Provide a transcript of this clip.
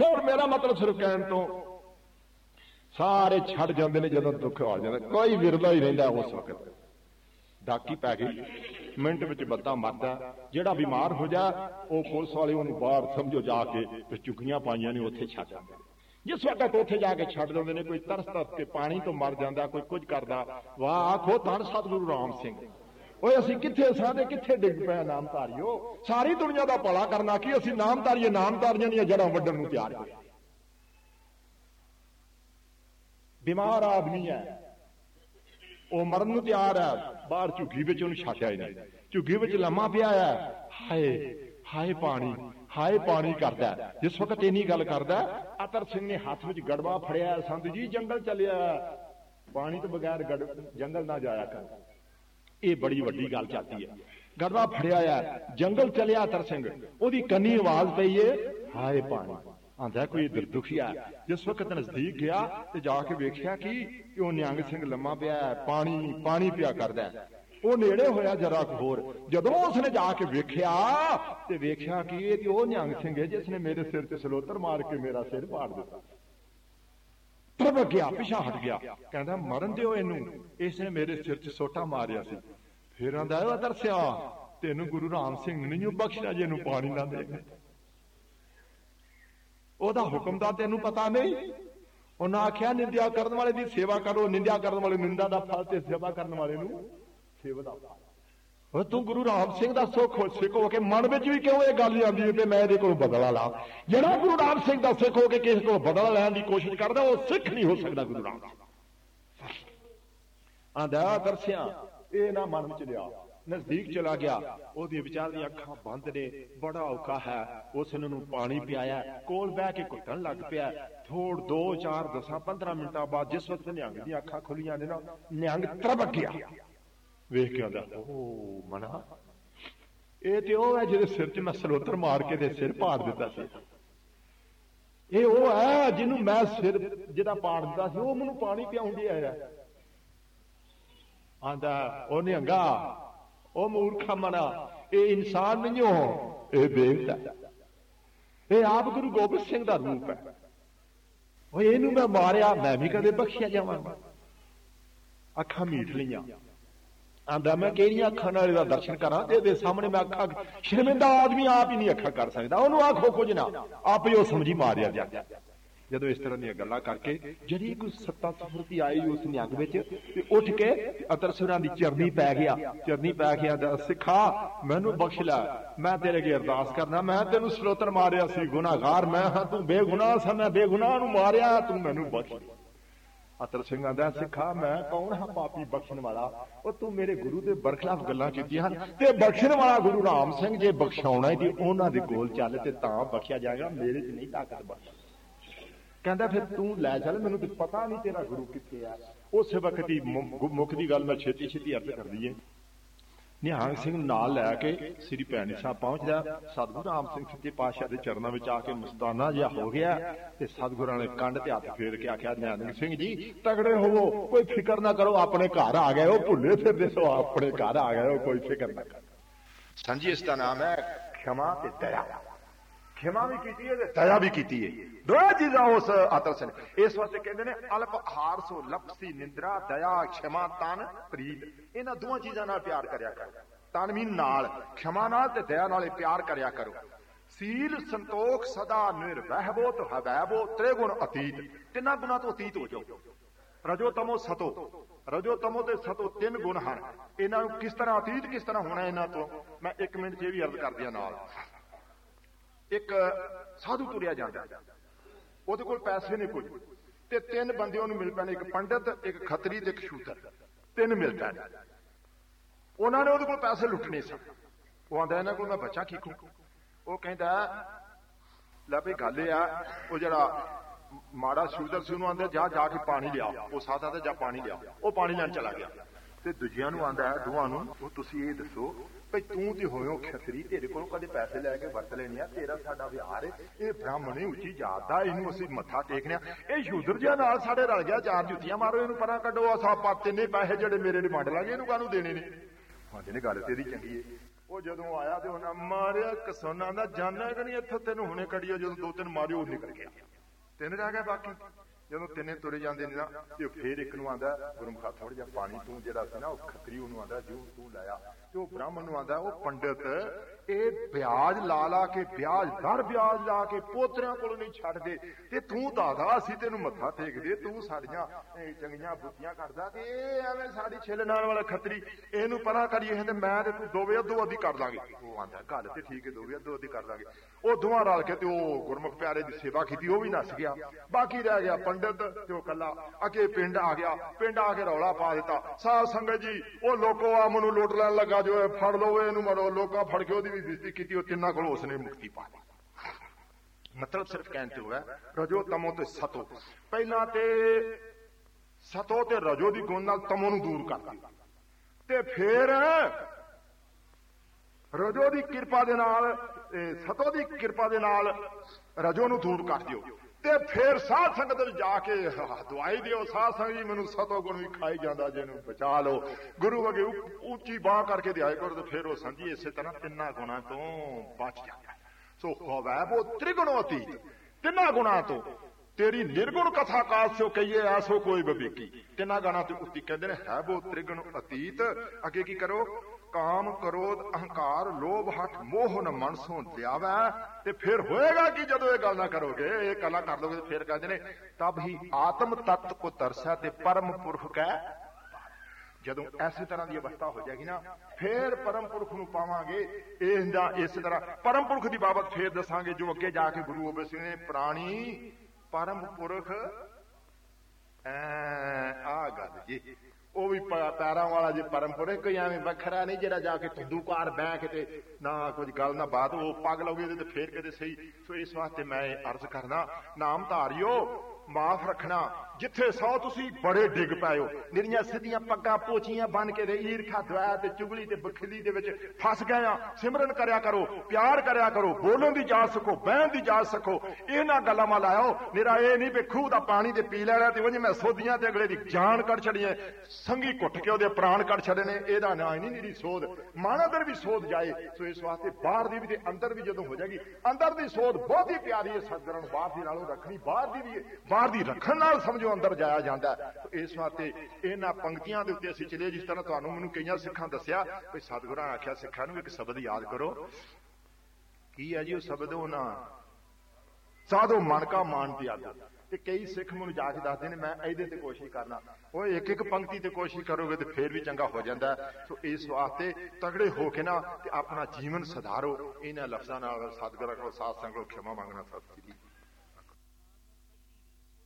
ਹੋਰ ਮੇਰਾ ਮਤਲਬ ਸਿਰਫ ਕਹਿਣ ਤੋਂ ਸਾਰੇ ਛੱਡ ਜਾਂਦੇ ਨੇ ਜਦੋਂ ਦੁੱਖ ਆ ਜਾਂਦਾ। ਕੋਈ ਵਿਰਲਾ ਹੀ ਰਹਿੰਦਾ ਉਸ ਵਕਤ। ਡਾਕੀ ਪੈ ਗਈ। ਮਿੰਟ ਵਿੱਚ ਬੰਦਾ ਮਰਦਾ। ਜਿਹੜਾ ਬਿਮਾਰ ਹੋ ਜਾ, ਉਹ ਪੁਲਿਸ ਵਾਲੇ ਉਹਨੂੰ ਬਾਹਰ ਸਮਝੋ ਜਾ ਕੇ ਤੇ ਚੁੱਕੀਆਂ ਪਾਈਆਂ ਨੇ, ਉੱਥੇ ਛੱਡ ਜਾਂਦੇ ਜਿਸ ਵਕਤ ਉੱਥੇ ਜਾ ਕੇ ਛੱਡ ਦਿੰਦੇ ਨੇ, ਕੋਈ ਤਰਸ ਤਰਸ ਕੇ ਪਾਣੀ ਤੋਂ ਮਰ ਜਾਂਦਾ, ਕੋਈ ਕੁਝ ਕਰਦਾ। ਵਾਹ, ਆਖੋ ਧੰਨ ਸਤਿਗੁਰੂ ਰਾਮ ਸਿੰਘ। ਓਏ, ਅਸੀਂ ਕਿੱਥੇ ਸਾਦੇ ਕਿੱਥੇ ਡਿੱਗ ਪਏ ਨਾਮਧਾਰੀਓ? ਸਾਰੀ ਦੁਨੀਆ ਦਾ ਭਲਾ ਕਰਨਾ ਕੀ? ਅਸੀਂ ਨਾਮਧਾਰੀਏ, ਨਾਮਧਾਰੀਆਂ ਦੀਆਂ ਜੜਾਂ ਵੱਢਣ ਨੂੰ ਤਿਆਰ ਹੋਏ ਬਿਮਾਰ ਆਦਮੀ ਹੈ। ਉਹ ਮਰਨ ਨੂੰ ਤਿਆਰ ਹੈ। ਬਾਹਰ ਝੁੱਗੀ ਵਿੱਚ ਉਹਨੂੰ ਛੱਡਿਆ ਹੀ ਨਹੀਂ ਝੁੱਗੀ ਵਿੱਚ ਲੰਮਾ ਪਿਆ ਹੈ। ਹਾਏ ਹਾਏ ਪਾਣੀ ਹਾਏ ਪਾਣੀ ਕਰਦਾ ਜਿਸ ਵਕਤ ਇਨੀ ਗੱਲ ਕਰਦਾ, ਅਤਰ ਸਿੰਘ ਨੇ ਹੱਥ ਵਿੱਚ ਗੜਵਾ ਫੜਿਆ ਸੰਤ ਜੀ, ਜੰਗਲ ਚੱਲਿਆ ਪਾਣੀ ਤੋਂ ਬਗੈਰ ਜੰਗਲ ਨਾ ਜਾਇਆ ਕਰ। ਇਹ ਬੜੀ ਵੱਡੀ ਗੱਲ ਚੱਲਦੀ ਹੈ। ਗੜਵਾ ਫੜਿਆ ਆ, ਜੰਗਲ ਚਲਿਆ ਤਰ ਸਿੰਘ। ਉਹਦੀ ਕੰਨੀ ਆਵਾਜ਼ ਪਈ ਏ, ਹਾਏ ਪਾਣੀ ਆਂਦਾ ਕੋਈ ਇਧਰ ਦੁਖੀਆ ਜਿਸ ਵਕਤ ਨਜ਼ਦੀਕ ਗਿਆ ਤੇ ਜਾ ਕੇ ਵੇਖਿਆ ਕਿ ਉਹ ਨਿਹੰਗ ਸਿੰਘ ਲੰਮਾ ਪਿਆ ਪਾਣੀ ਪਾਣੀ ਪਿਆ ਕਰਦਾ ਉਹ ਨੇੜੇ ਹੋਇਆ ਜਰਾ ਹੋਰ। ਜਦੋਂ ਉਸਨੇ ਜਾ ਕੇ ਵੇਖਿਆ ਤੇ ਵੇਖਿਆ ਕਿ ਇਹ ਤੇ ਉਹ ਨਿਹੰਗ ਸਿੰਘ ਹੈ ਜਿਸ ਨੇ ਮੇਰੇ ਸਿਰ ਤੇ ਸਲੋਤਰ ਮਾਰ ਕੇ ਮੇਰਾ ਸਿਰ ਪਾੜ ਦਿੱਤਾ। ਤਬ ਗਿਆ ਪਿਛਾ ਹਟ ਗਿਆ। ਕਹਿੰਦਾ, ਮਰਨ ਦਿਓ ਇਹਨੂੰ। ਇਸ ਮੇਰੇ ਸਿਰ 'ਚ ਸੋਟਾ ਮਾਰਿਆ ਸੀ। ਫਿਰ ਆਂਦਾ ਉਹ ਦਰਸਿਆ ਤੈਨੂੰ ਗੁਰੂ ਰਾਮ ਸਿੰਘ ਨੇ ਨਹੀਂ ਬਖਸ਼ਿਆ ਜੇ ਇਹਨੂੰ ਪਾਣੀ ਨਾ ਦੇ। ਉਹਦਾ ਹੁਕਮ ਦਾ ਤੈਨੂੰ ਪਤਾ ਨਹੀਂ? ਉਹਨਾਂ ਆਖਿਆ, ਨਿੰਦਿਆ ਕਰਨ ਵਾਲੇ ਦੀ ਸੇਵਾ ਕਰੋ, ਨਿੰਦਿਆ ਕਰਨ ਵਾਲੇ ਨਿੰਦਾ ਦਾ ਫਲ ਤੇ ਸੇਵਾ ਕਰਨ ਵਾਲੇ ਨੂੰ ਸੇਵਾ ਦਾ ਫਲ। ਉਹ ਤੂੰ ਗੁਰੂ ਰਾਮ ਸਿੰਘ ਦਾ ਸੁੱਖ ਸਿੱਖ ਹੋ ਕੇ ਮਨ ਵਿੱਚ ਵੀ ਕਿਉਂ ਇਹ ਗੱਲ ਆਉਂਦੀ ਹੈ ਕਿ ਮੈਂ ਇਹਦੇ ਕੋਲ ਬਦਲਾ ਲਾ? ਜਿਹੜਾ ਗੁਰੂ ਰਾਮ ਸਿੰਘ ਦਾ ਸਿੱਖ ਹੋ ਕੇ ਕਿਸੇ ਕੋਲ ਬਦਲਾ ਲੈਣ ਦੀ ਕੋਸ਼ਿਸ਼ ਕਰਦਾ, ਉਹ ਸਿੱਖ ਨਹੀਂ ਹੋ ਸਕਦਾ ਗੁਰੂ ਰਾਮ ਆਂਦਾ, ਦਰਸਿਆ, ਇਹ ਨਾ ਮਨ ਵਿੱਚ ਲਿਆ। ਨਜ਼ਦੀਕ ਚਲਾ ਗਿਆ। ਉਹਦੀ ਵਿਚਾਰ ਦੀਆਂ ਅੱਖਾਂ ਬੰਦ ਨੇ। ਬੜਾ ਔਖਾ ਹੈ। ਉਸ ਨੂੰ ਪਾਣੀ ਪਿਆਇਆ। ਕੋਲ ਬਹਿ ਕੇ ਘੁੱਟਣ ਲੱਗ ਪਿਆ। ਥੋੜ 2 4 10 15 ਮਿੰਟਾਂ ਬਾਅਦ ਜਿਸ ਵਕਤ ਨਿਹੰਗ ਦੀਆਂ ਅੱਖਾਂ ਖੁੱਲੀਆਂ ਨੇ ਨਾ, ਨਿਹੰਗ ਤਰਬਕ ਗਿਆ। ਵੇਖ ਕੇ ਆਂਦਾ ਓ ਮਨਾ। ਇਹ ਤੇ ਉਹ ਹੈ ਜਿਹਦੇ ਸਿਰ 'ਚ ਮੈਂ ਸਲੋਤਰ ਮਾਰ ਕੇ ਤੇ ਸਿਰ ਪਾੜ ਦਿੱਤਾ ਸੀ। ਇਹ ਉਹ ਹੈ ਜਿਹਨੂੰ ਮੈਂ ਸਿਰ ਜਿਹਦਾ ਪਾੜ ਦਿੱਤਾ ਸੀ ਉਹ ਮੈਨੂੰ ਪਾਣੀ ਪਿਆਉਂਦੀ ਆਇਆ ਆਂਦਾ ਉਹ ਨਿਹੰਗਾ ਉਹ ਮੂਰਖਾ ਮਨਾ ਇਹ ਇਨਸਾਨ ਨਹੀਂ ਹੋ ਇਹ ਦੇਵਤਾ ਇਹ ਆਪ ਗੁਰੂ ਗੋਬਿੰਦ ਸਿੰਘ ਦਾ ਰੂਪ ਹੈ। ਉਹ ਇਹਨੂੰ ਮੈਂ ਮਾਰਿਆ ਮੈਂ ਵੀ ਕਦੇ ਬਖਸ਼ਿਆ ਜਾਵਾਂਗਾ ਅੱਖਾਂ ਮੀਟ ਲਈਆਂ। ਆਂਦਾ ਮੈਂ ਕਿਹੜੀਆਂ ਅੱਖਾਂ ਨਾਲ ਇਹਦਾ ਦਰਸ਼ਨ ਕਰਾਂ? ਇਹਦੇ ਸਾਹਮਣੇ ਮੈਂ ਅੱਖਾਂ ਸ਼ਰਮਿੰਦਾ ਆਦਮੀ ਆਪ ਹੀ ਨਹੀਂ ਅੱਖਾਂ ਕਰ ਸਕਦਾ। ਉਹਨੂੰ ਆਖੋ ਕੁਝ ਨਾ। ਆਪ ਹੀ ਉਹ ਸਮਝੀ ਮਾਰਿਆ ਜਾ ਜਦੋਂ ਇਸ ਤਰ੍ਹਾਂ ਦੀਆਂ ਗੱਲਾਂ ਕਰਕੇ ਜਿਹੜੀ ਕੋਈ ਸੱਤਾ ਸੁਰਤੀ ਆਈ ਉਸ ਨਿਹੰਗ ਵਿੱਚ, ਤੇ ਉੱਠ ਕੇ ਅਤਰਸੁਰਾਂ ਦੀ ਚਰਨੀ ਪੈ ਗਿਆ। ਚਰਨੀ ਪੈ ਗਿਆ ਦਾ ਸਿੱਖਾ, ਮੈਨੂੰ ਬਖਸ਼ ਲੈ। ਮੈਂ ਤੇਰੇ ਅੱਗੇ ਅਰਦਾਸ ਕਰਨਾ। ਮੈਂ ਤੈਨੂੰ ਸਲੋਤਰ ਮਾਰਿਆ ਸੀ। ਗੁਨਾਹਗਾਰ ਮੈਂ ਹਾਂ। ਤੂੰ ਬੇਗੁਨਾਹ ਸੀ ਮੈਂ ਬੇਗੁਨਾਹ ਨੂੰ ਮਾਰਿਆ। ਤੂੰ ਮੈਨੂੰ ਬਖਸ਼ ਅਤਰ ਸਿੰਘ ਆਂਦਾ ਸਿੱਖਾ, ਮੈਂ ਕੌਣ ਹਾਂ ਪਾਪੀ ਬਖਸ਼ਣ ਵਾਲਾ? ਉਹ ਤੂੰ ਮੇਰੇ ਗੁਰੂ ਦੇ ਬਰਖਲਾਫ ਗੱਲਾਂ ਕੀਤੀਆਂ ਹਨ ਤੇ ਬਖਸ਼ਣ ਵਾਲਾ ਗੁਰੂ ਰਾਮ ਸਿੰਘ ਜੇ ਬਖਸ਼ਾਉਣਾ ਹੈ ਤੇ ਉਹਨਾਂ ਦੇ ਕੋਲ ਚੱਲ ਤੇ ਤਾਂ ਬਖਸ਼ਿਆ ਜਾਏਗਾ, ਮੇਰੇ 'ਚ ਨਹੀਂ ਤਾਕਤ ਬਖਸ਼। ਕਹਿੰਦਾ, ਫਿਰ ਤੂੰ ਲੈ ਚੱਲ, ਮੈਨੂੰ ਤੇ ਪਤਾ ਨਹੀਂ ਤੇਰਾ ਗੁਰੂ ਕਿੱਥੇ ਆ। ਉਸੇ ਵਕਤ ਹੀ ਮੁੱਖ ਦੀ ਗੱਲ ਮੈਂ ਛੇਤੀ ਛੇਤੀ ਅਰਥ ਕਰ ਦਈਏ ਨਿਹੰਗ ਸਿੰਘ ਨਾਲ ਲੈ ਕੇ ਸ੍ਰੀ ਭੈਣੀ ਸਾਹਿਬ ਪਹੁੰਚਦਾ। ਸਤਿਗੁਰੂ ਰਾਮ ਸਿੰਘ ਸੱਚੇ ਪਾਤਸ਼ਾਹ ਦੇ ਚਰਨਾਂ ਵਿੱਚ ਆ ਕੇ ਮਸਤਾਨਾ ਜਿਹਾ ਹੋ ਗਿਆ ਤੇ ਸਤਿਗੁਰਾਂ ਨੇ ਕੰਡ ਤੇ ਹੱਥ ਫੇਰ ਕੇ ਆਖਿਆ ਨਿਹੰਗ ਸਿੰਘ ਜੀ ਤਗੜੇ ਹੋਵੋ ਕੋਈ ਫਿਕਰ ਨਾ ਕਰੋ ਆਪਣੇ ਘਰ ਆ ਗਏ ਹੋ ਭੁੱਲੇ ਫਿਰਦੇ ਸੋ ਆਪਣੇ ਘਰ ਆ ਗਏ ਹੋ ਕੋਈ ਫਿਕਰ ਨਾ ਕਰੋ ਸੰਜੀ ਇਸ ਦਾ ਨਾਮ ਹੈ ਖਿਮਾ ਤੇ ਦਇਆ। ਖਿਮਾ ਵੀ ਕੀਤੀ ਹੈ ਤੇ ਦਇਆ ਵੀ ਕੀਤੀ ਹੈ। ਦੋਏ ਚੀਜ਼ਾਂ ਉਸ ਆਤਰ ਨੇ। ਇਸ ਵਾਸਤੇ ਕਹਿੰਦੇ ਨੇ, ਅਲਪ ਹਾਰ ਸੋ ਲਪਸੀ ਨਿੰਦਰਾ, ਦਇਆ ਖਿਮਾ ਤਨ ਪ੍ਰੀਤ। ਇਹਨਾਂ ਦੋਵਾਂ ਚੀਜ਼ਾਂ ਨਾਲ ਪਿਆਰ ਕਰਿਆ ਕਰ। ਤਨ ਵੀ ਨਾਲ, ਖਿਮਾ ਨਾਲ ਤੇ ਦਇਆ ਨਾਲ ਪਿਆਰ ਕਰਿਆ ਕਰੋ। ਸੀਲ ਸੰਤੋਖ ਸਦਾ ਨਿਰਵਹਿਬੋ ਤੋ ਹਵੈਬੋ ਤ੍ਰੇ ਗੁਣ ਅਤੀਤ। ਤਿੰਨਾਂ ਗੁਣਾਂ ਤੋਂ ਅਤੀਤ ਹੋ ਜਾਓ। ਰਜੋ ਤਮੋ ਸਤੋ। ਰਜੋ ਤਮੋ ਤੇ ਸਤੋ ਤਿੰਨ ਗੁਣ ਹਨ। ਇਹਨਾਂ ਨੂੰ ਕਿਸ ਤਰ੍ਹਾਂ ਅਤੀਤ, ਕਿਸ ਤਰ੍ਹਾਂ ਹੋਣਾ ਇਹਨਾਂ ਤੋਂ? ਮੈਂ 1 ਮਿੰਟ 'ਚ ਇਹ ਵੀ ਅਰਜ਼ ਕਰ ਦਿਆਂ ਨਾਲ। ਇੱਕ ਸਾਧੂ ਤੁਰਿਆ ਜਾਂਦਾ। ਉਹਦੇ ਕੋਲ ਪੈਸੇ ਨਹੀਂ ਕੋਈ। ਤੇ ਤਿੰਨ ਬੰਦੇ ਉਹਨੂੰ ਮਿਲ ਪੈਣੇ, ਇੱਕ ਪੰਡਤ, ਇੱਕ ਖੱਤਰੀ ਤੇ ਇੱਕ ਸ਼ੂਦਰ। ਤਿੰਨ ਮਿਲ ਪੈਣੇ। ਉਹਨਾਂ ਨੇ ਉਹਦੇ ਕੋਲ ਪੈਸੇ ਲੁੱਟਣੇ ਸਨ। ਉਹ ਆਂਦਾ, ਇਹਨਾਂ ਕੋਲ ਮੈਂ ਬੱਚਾ ਕੀ ਖੀਕੂ ਉਹ ਕਹਿੰਦਾ, ਲੈ ਭਈ ਗੱਲ ਇਹ ਆ, ਉਹ ਜਿਹੜਾ ਮਾੜਾ ਸ਼ੂਦਰ ਸੀ, ਉਹਨੂੰ ਆਂਦਾ, ਜਾ ਜਾ ਕੇ ਪਾਣੀ ਲਿਆ, ਉਹ ਸਾਦਾ ਤੇ ਜਾ ਪਾਣੀ ਲਿਆ। ਉਹ ਪਾਣੀ ਲੈਣ ਚਲਾ ਗਿਆ। ਤੇ ਦੂਜਿਆਂ ਨੂੰ ਆਂਦਾ ਹੈ ਦੋਵਾਂ ਨੂੰ, ਉਹ ਤੁਸੀਂ ਇਹ ਦੱਸੋ ਭਈ ਤੂੰ ਤੇ ਹੋਇਓ ਖਤਰੀ, ਤੇਰੇ ਕੋਲੋਂ ਕਦੇ ਪੈਸੇ ਲੈ ਕੇ ਵਰਤ ਲੈਣੇ ਆ, ਤੇਰਾ ਸਾਡਾ ਵਿਹਾਰ ਹੈ ਬ੍ਰਾਹਮਣ ਬ੍ਰਾਹਮਣੀ ਉੱਚੀ ਜਾਤ ਦਾ, ਇਹਨੂੰ ਅਸੀਂ ਮੱਥਾ ਟੇਕਨੇ ਆ ਇਹ ਸ਼ੂਦਰ ਜਿਹਾ ਨਾਲ ਸਾਡੇ ਰਲ ਗਿਆ, ਚਾਰ ਜੁੱਤੀਆਂ ਮਾਰੋ, ਇਹਨੂੰ ਪਰਾਂ ਕੱਢੋ ਆ ਸਾ ਪਾ ਤਿੰਨੇ ਪੈਸੇ ਜਿਹੜੇ ਮੇਰੇ ਲਈ ਵੰਡ ਲਾਂਗੇ, ਇਹਨੂੰ ਕਾਹਨੂੰ ਦੇਣੇ ਨੇ? ਹਾਂ ਜਿਹਨੇ ਗੱਲ ਤੇਰੀ ਚੰਗੀ ਏ। ਉਹ ਜਦੋਂ ਆਇਆ ਤੇ ਉਹਨਾਂ ਮਾਰਿਆ, ਕਸੋਨਾ ਦਾ ਜਾਣਾ ਕਿ ਨਹੀਂ, ਇੱਥੋਂ ਤੈਨੂੰ ਹੁਣੇ ਕੱਢਿਓ ਜਦੋਂ ਦੋ ਤਿੰਨ ਮਾਰਿਓ ਉਹ ਨਿਕਲ ਗਿਆ। ਤਿੰਨ ਰਹਿ ਗਏ ਬਾਕੀ। ਜਦੋਂ ਤਿੰਨੇ ਤੁਰੇ ਜਾਂਦੇ ਨੇ ਨਾ, ਤੇ ਫੇਰ ਇੱਕ ਨੂੰ ਆਂਦਾ, ਗੁਰਮਖਾ ਥੋੜਾ ਜਿਹਾ ਪਾਣੀ ਤੂੰ ਜਿਹੜਾ ਸੀ ਨਾ, ਉਹ ਖੱਤਰੀ ਉਹਨੂੰ ਆਂਦਾ, ਜੋ ਤੂੰ ਲਾਇਆ ਤੇ ਬ੍ਰਾਹਮਣ ਨੂੰ ਆਂਦਾ, ਉਹ ਪੰਡਿਤ, ਇਹ ਵਿਆਜ ਲਾ ਲਾ ਕੇ, ਵਿਆਜ ਦਰ ਵਿਆਜ ਲਾ ਕੇ ਪੋਤਰਿਆਂ ਕੋਲ ਨਹੀਂ ਛੱਡਦੇ। ਤੇ ਤੂੰ ਦਾਦਾ ਅਸੀਂ ਤੈਨੂੰ ਮੱਥਾ ਟੇਕਦੇ, ਤੂੰ ਸਾਡੀਆਂ ਚੰਗੀਆਂ ਬੁੱਧੀਆਂ ਕਰਦਾ ਤੇ ਇਹ ਐਵੇਂ ਸਾਡੀ ਛਿੱਲ ਨਾਲ ਵਾਲਾ ਖੱਤਰੀ, ਇਹਨੂੰ ਪਰਾਂ ਕਰੀਏ ਤੇ ਮੈਂ ਤੇ ਤੂੰ ਦੋਵੇਂ ਅੱਧੋ ਅੱਧੀ ਕਰ ਲਾਂਗੇ। ਉਹ ਆਂਦਾ, ਗੱਲ ਤੇ ਠੀਕ ਹੈ, ਦੋਵੇਂ ਅੱਧੋ ਅੱਧੀ ਕਰ ਲਾਂਗੇ। ਉਹ ਦੋਵਾਂ ਰਲ ਕੇ ਤੇ ਉਹ ਗੁਰਮੁਖ ਪਿਆਰੇ ਦੀ ਸੇਵਾ ਕੀਤੀ, ਉਹ ਵੀ ਨੱਸ ਗਿਆ। ਬਾਕੀ ਰਹਿ ਗਿਆ ਪੰਡਤ ਤੇ ਉਹ ਕੱਲਾ ਅੱਗੇ ਪਿੰਡ ਆ ਗਿਆ, ਪਿੰਡ ਆ ਕੇ ਰੌਲਾ ਪਾ ਦਿੱਤਾ। ਸਾਧ ਸੰਗਤ ਜੀ, ਉਹ ਲੋਕੋ ਆਮ ਨੂੰ ਲੁੱਟ ਲੈਣ ਲੱਗਾ ਜੋ ਫੜ ਲਓ, ਇਹਨੂੰ ਮਰੋ। ਲੋਕਾਂ ਫੜ ਕੇ ਉਹਦੀ ਵੀ ਬੇਇੱਜ਼ਤੀ ਕੀਤੀ, ਉਹ ਤਿੰਨਾਂ ਕੋਲ ਉਸਨੇ ਮੁਕਤੀ ਪਾ ਲਈ। ਮਤਲਬ ਸਿਰਫ ਕਹਿਣ ਤੇ ਹੋਇਆ, ਰਜੋ ਤਮੋ ਤੇ ਸਤੋ। ਪਹਿਲਾਂ ਤੇ ਸਤੋ ਤੇ ਰਜੋ ਦੀ ਗੁਣ ਨਾਲ ਤਮੋ ਨੂੰ ਦੂਰ ਕਰ ਦਿੱਤਾ। ਤੇ ਫਿਰ ਰਜੋ ਦੀ ਕਿਰਪਾ ਦੇ ਨਾਲ ਸਤੋ ਦੀ ਕਿਰਪਾ ਦੇ ਨਾਲ ਰਜੋ ਨੂੰ ਦੂਰ ਕਰ ਦਿਓ। ਤੇ ਫਿਰ ਸਾਧ ਸੰਗਤ ਵਿੱਚ ਜਾ ਕੇ ਦਵਾਈ ਦਿਓ, ਸਾਧ ਸੰਗਤ ਜੀ, ਮੈਨੂੰ ਸਤੋ ਗੁਣ ਵੀ ਖਾਈ ਜਾਂਦਾ, ਜਿਹਨੂੰ ਬਚਾ ਲਓ। ਗੁਰੂ ਅਗੇ ਉੱਚੀ ਬਾਹ ਕਰਕੇ ਦਿਆਏ ਕਰੋ ਤੇ ਫਿਰ ਉਹ ਸੰਜੀ ਇਸੇ ਤਰ੍ਹਾਂ ਤਿੰਨਾਂ ਗੁਣਾਂ ਤੋਂ ਬਚ ਜਾਂਦਾ ਸੋ ਹੋਵੇ ਉਹ ਤ੍ਰਿਗੁਣ ਅਤੀਤ ਤਿੰਨਾਂ ਗੁਣਾਂ ਤੋਂ। ਤੇਰੀ ਨਿਰਗੁਣ ਕਥਾ ਕਾਸਿਓ ਕਹੀਏ, ਐਸੋ ਕੋਈ ਬਵੇਕੀ ਤਿੰਨਾਂ ਗਾਣਾ ਤੇ ਉੱਤੀ ਕਹਿੰਦੇ ਨੇ, ਹੈ ਉਹ ਤ੍ਰਿਗੁਣ ਅਤੀਤ। ਅੱਗੇ ਕੀ ਕਰੋ? ਕਾਮ ਕ੍ਰੋਧ, ਅਹੰਕਾਰ, ਲੋਭ ਹਟ ਮੋਹ ਨ ਮਨ ਸੋਂ ਤੇ ਫਿਰ ਹੋਏਗਾ ਕਿ ਜਦੋਂ ਇਹ ਗੱਲ ਨਾ ਕਰੋਗੇ? ਇਹ ਗੱਲਾਂ ਕਰ ਲੋਗੇ ਤੇ ਫਿਰ ਕਹਿੰਦੇ ਨੇ, ਤਬ ਹੀ ਆਤਮ ਤਤ ਕੋ ਤਰਸਾ ਤੇ ਪਰਮ ਪੁਰਖ ਕੈ ਜਦੋਂ ਐਸੀ ਤਰ੍ਹਾਂ ਦੀ ਅਵਸਥਾ ਹੋ ਜਾਏਗੀ ਨਾ, ਫੇਰ ਪਰਮ ਪੁਰਖ ਨੂੰ ਪਾਵਾਂਗੇ। ਇਹ ਦਾ ਇਸ ਤਰ੍ਹਾਂ ਪਰਮ ਪੁਰਖ ਦੀ ਬਾਬਤ ਫੇਰ ਦੱਸਾਂਗੇ, ਜੋ ਅੱਗੇ ਜਾ ਕੇ ਗੁਰੂ ਗੋਬਿੰਦ ਸਿੰਘ ਨੇ ਪ੍ਰਾਣੀ, ਪਰਮ ਪੁਰਖ ਆ ਗੱਲ ਜੀ। ਉਹ ਵੀ ਪੈਰਾਂ ਵਾਲਾ ਜੇ ਪਰਮਪੁਰੇ ਕੋਈ ਐਵੇਂ ਵੱਖਰਾ ਨਹੀਂ ਜਿਹੜਾ ਜਾ ਕੇ ਤੰਦੂਕਾਰ ਬਹਿ ਕੇ ਤੇ ਨਾ ਕੁਝ ਗੱਲ, ਨਾ ਬਾਤ, ਉਹ ਪੱਗ ਲਾਉਗੇ ਤੇ ਫੇਰ ਕਦੇ ਸਹੀ। ਸੋ ਇਸ ਵਾਸਤੇ ਮੈਂ ਅਰਜ਼ ਕਰਨਾ ਨਾਮ ਧਾਰਿਓ, ਮਾਫ ਰੱਖਣਾ ਜਿੱਥੇ ਸੌ ਤੁਸੀਂ ਬੜੇ ਡਿੱਗ ਪਾਇਓ ਮੇਰੀਆਂ ਸਿੱਧੀਆਂ ਪੱਗਾਂ ਪੋਚੀਆਂ ਬਨ ਕੇ ਦੇ ਈਰਖਾ ਦਵਾਇਆ ਤੇ ਚੁਗਲੀ ਤੇ ਬਖਲੀ ਦੇ ਵਿੱਚ ਫਸ ਗਏ ਆ। ਸਿਮਰਨ ਕਰਿਆ ਕਰੋ, ਪਿਆਰ ਕਰਿਆ ਕਰੋ, ਬੋਲਣ ਦੀ ਜਾਚ ਸਿੱਖੋ, ਬਹਿਣ ਦੀ ਜਾਚ ਸਿੱਖੋ। ਇਹਨਾਂ ਗੱਲਾਂ ਮਾ ਲਾਇਓ, ਮੇਰਾ ਇਹ ਨਹੀਂ ਵੀ ਖੂਹ ਦਾ ਪਾਣੀ ਤੇ ਪੀ ਲੈਣਾ ਤੇ ਉਹ ਮੈਂ ਸੋਧੀਆਂ ਤੇ ਅਗਲੇ ਦੀ ਜਾਨ ਕੱਢ ਛੜੀਏ ਸੰਗੀ ਘੁੱਟ ਕੇ ਉਹਦੇ ਪ੍ਰਾਣ ਕੱਢ ਛੜੇ ਨੇ, ਇਹਦਾ ਨਾਂ ਨਹੀਂ ਨਿਰੀ ਸੋਧ। ਮਨ ਅੰਦਰ ਵੀ ਸੋਧ ਜਾਏ, ਸੋ ਇਸ ਵਾਸਤੇ ਬਾਹਰ ਦੀ ਵੀ ਤੇ ਅੰਦਰ ਵੀ ਜਦੋਂ ਹੋ ਜਾਏਗੀ, ਅੰਦਰ ਦੀ ਸੋਧ ਬਹੁਤ ਹੀ ਪਿਆਰੀ ਹੈ ਸਤਿਗੁਰਾਂ ਬਾਹਰ ਦੀ ਨਾਲੋਂ ਰੱਖਣੀ, ਬਾਹਰ ਦੀ ਵੀ ਬਾਹਰ ਦੀ ਰੱਖਣ ਨਾਲ ਸਮਝ। ਅੰਦਰ ਜਾਇਆ ਜਾਂਦਾ ਇਸ ਵਾਸਤੇ ਇਹਨਾਂ ਪੰਕਤੀਆਂ ਦੇ ਉੱਤੇ ਅਸੀਂ ਚਲੇ। ਜਿਸ ਤਰ੍ਹਾਂ ਤੁਹਾਨੂੰ ਮੈਨੂੰ ਕਈਆਂ ਸਿੱਖਾਂ ਦੱਸਿਆ, ਕੋਈ ਸਤਿਗੁਰਾਂ ਆਖਿਆ ਸਿੱਖਾਂ ਨੂੰ, ਇੱਕ ਸ਼ਬਦ ਯਾਦ ਕਰੋ। ਕੀ ਹੈ ਜੀ ਉਹ ਸ਼ਬਦ? ਉਹਨਾਂ ਸਾਧੋ ਮਨ ਕਾ ਮਾਨ ਤਿਆਗੋ ਤੇ ਕਈ ਸਿੱਖ ਮੈਨੂੰ ਜਾ ਕੇ ਦੱਸਦੇ ਨੇ, ਮੈਂ ਇਹਦੇ ਤੇ ਕੋਸ਼ਿਸ਼ ਕਰਨਾ। ਉਹ ਇੱਕ ਇੱਕ ਪੰਕਤੀ ਤੇ ਕੋਸ਼ਿਸ਼ ਕਰੋਗੇ ਤੇ ਫੇਰ ਵੀ ਚੰਗਾ ਹੋ ਜਾਂਦਾ ਸੋ ਇਸ ਵਾਸਤੇ ਤਗੜੇ ਹੋ ਕੇ ਨਾ ਤੇ ਆਪਣਾ ਜੀਵਨ ਸੁਧਾਰੋ। ਇਹਨਾਂ ਲਫ਼ਜ਼ਾਂ ਨਾਲ ਸਤਿਗੁਰਾਂ ਕੋਲ, ਸਾਧ ਸੰਗਤ ਕੋਲ ਖਿਮਾ ਮੰਗਣਾ ਸਤਿ ਸ੍ਰੀ